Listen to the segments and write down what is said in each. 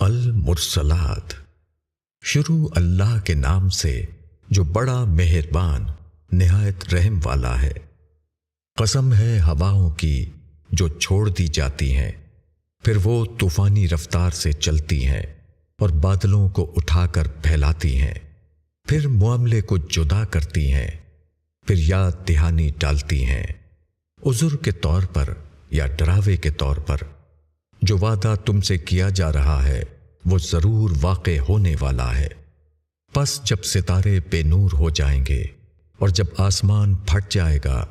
المرسلات۔ شروع اللہ کے نام سے جو بڑا مہربان، نہایت رحم والا ہے۔ قسم ہے ہواؤں کی جو چھوڑ دی جاتی ہیں، پھر وہ طوفانی رفتار سے چلتی ہیں اور بادلوں کو اٹھا کر پھیلاتی ہیں۔ پھر معاملے کو جدا کرتی ہیں، پھر یاد دہانی ڈالتی ہیں۔ عذر کے طور پر یا ڈراوے کے طور پر۔ جو وعدہ تم سے کیا جا رہا ہے، وہ ضرور واقع ہونے والا ہے۔ پس جب ستارے بے نور ہو جائیں گے اور جب آسمان پھٹ جائے گا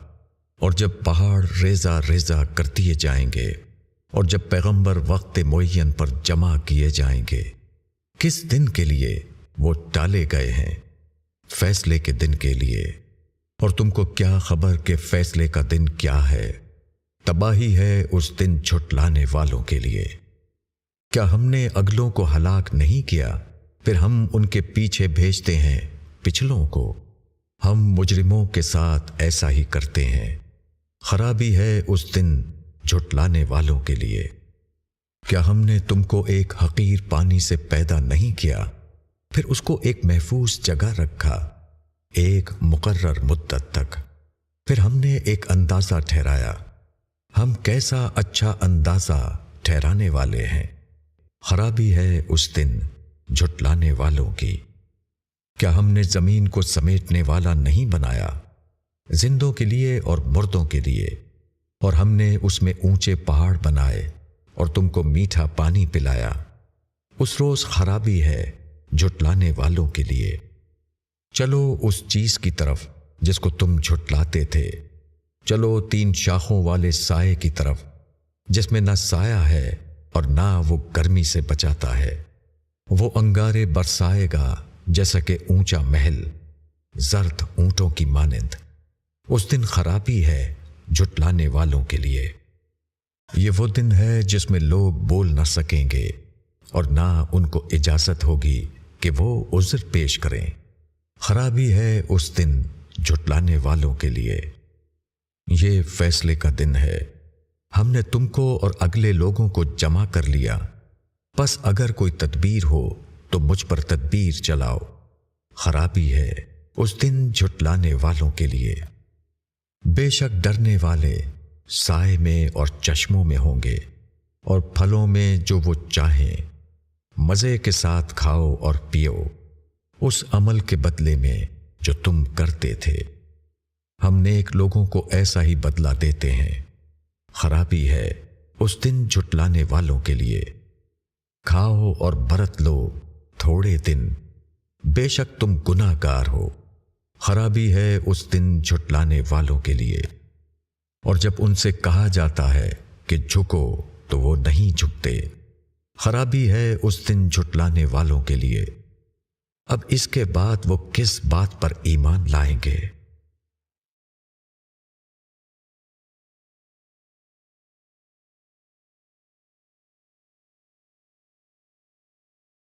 اور جب پہاڑ ریزا ریزا کر دیے جائیں گے اور جب پیغمبر وقت معین پر جمع کیے جائیں گے، کس دن کے لیے وہ ٹالے گئے ہیں؟ فیصلے کے دن کے لیے۔ اور تم کو کیا خبر کہ فیصلے کا دن کیا ہے؟ تباہی ہے اس دن جھٹلانے والوں کے لیے۔ کیا ہم نے اگلوں کو ہلاک نہیں کیا؟ پھر ہم ان کے پیچھے بھیجتے ہیں پچھلوں کو۔ ہم مجرموں کے ساتھ ایسا ہی کرتے ہیں۔ خرابی ہے اس دن جھٹلانے والوں کے لیے۔ کیا ہم نے تم کو ایک حقیر پانی سے پیدا نہیں کیا؟ پھر اس کو ایک محفوظ جگہ رکھا، ایک مقرر مدت تک۔ پھر ہم نے ایک اندازہ ٹھہرایا۔ ہم کیسا اچھا اندازہ ٹھہرانے والے ہیں۔ خرابی ہے اس دن جھٹلانے والوں کی۔ کیا ہم نے زمین کو سمیٹنے والا نہیں بنایا؟ زندوں کے لیے اور مردوں کے لیے۔ اور ہم نے اس میں اونچے پہاڑ بنائے اور تم کو میٹھا پانی پلایا۔ اس روز خرابی ہے جھٹلانے والوں کے لیے۔ چلو اس چیز کی طرف جس کو تم جھٹلاتے تھے۔ چلو تین شاخوں والے سائے کی طرف، جس میں نہ سایہ ہے اور نہ وہ گرمی سے بچاتا ہے۔ وہ انگارے برسائے گا جیسا کہ اونچا محل، زرد اونٹوں کی مانند۔ اس دن خرابی ہے جھٹلانے والوں کے لیے۔ یہ وہ دن ہے جس میں لوگ بول نہ سکیں گے اور نہ ان کو اجازت ہوگی کہ وہ عذر پیش کریں۔ خرابی ہے اس دن جھٹلانے والوں کے لیے۔ یہ فیصلے کا دن ہے۔ ہم نے تم کو اور اگلے لوگوں کو جمع کر لیا۔ بس اگر کوئی تدبیر ہو تو مجھ پر تدبیر چلاؤ۔ خرابی ہے اس دن جھٹلانے والوں کے لیے۔ بے شک ڈرنے والے سائے میں اور چشموں میں ہوں گے اور پھلوں میں جو وہ چاہیں۔ مزے کے ساتھ کھاؤ اور پیو۔ اس عمل کے بدلے میں جو تم کرتے تھے۔ ہم نیک لوگوں کو ایسا ہی بدلا دیتے ہیں۔ خرابی ہے اس دن جھٹلانے والوں کے لیے۔ کھاؤ اور برت لو تھوڑے دن۔ بے شک تم گناہ گار ہو۔ خرابی ہے اس دن جھٹلانے والوں کے لیے۔ اور جب ان سے کہا جاتا ہے کہ جھکو تو وہ نہیں جھکتے۔ خرابی ہے اس دن جھٹلانے والوں کے لیے۔ اب اس کے بعد وہ کس بات پر ایمان لائیں گے؟